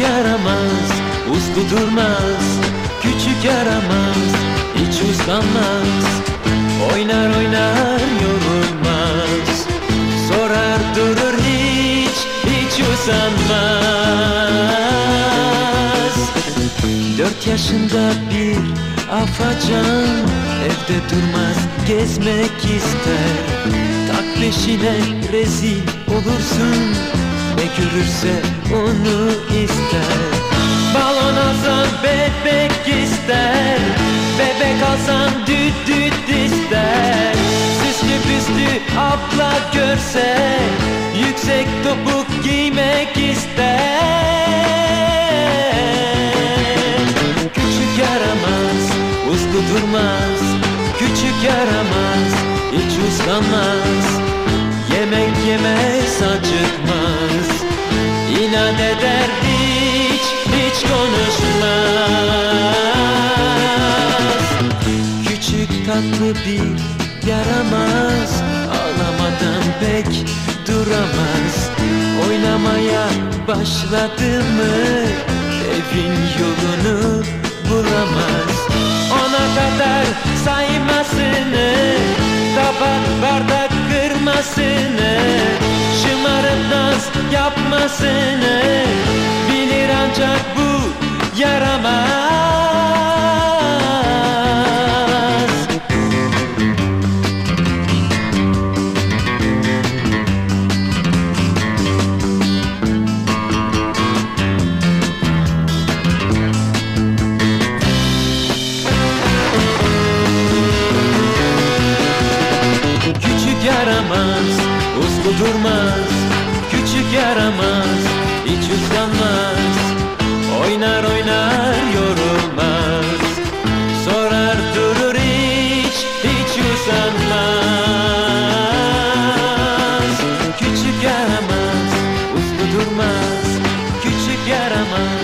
yaramaz Uslu durmaz Küçük yaramaz Hiç uslanmaz Oynar oynar yorulmaz Sorar durur hiç Hiç usanmaz Dört yaşında bir afacan Evde durmaz gezmek ister. Tak rezil olursun Ne görürse onu ister. Balon alsan bebek ister Bebek alsan düt düt ister. Süslü püslü abla görse Yüksek topuk giymek ister. Küçük yaramaz, uslu durmaz. Küçük yaramaz, hiç uslanmaz. Yemek yemez, acıkmaz İnat eder hiç, hiç konuşmaz. Küçük tatlı bir yaramaz Ağlamadan pek duramaz. Oynamaya başladı mı Evin yolunu bulamaz. Ona kadar saymasını Tabak bardak kırmasını Şımarıp naz yapmasını yaramaz Uslu durmaz Küçük yaramaz Hiç uslanmaz Oynar oynar yorulmaz Sorar durur hiç Hiç usanmaz Küçük yaramaz Uslu durmaz Küçük yaramaz.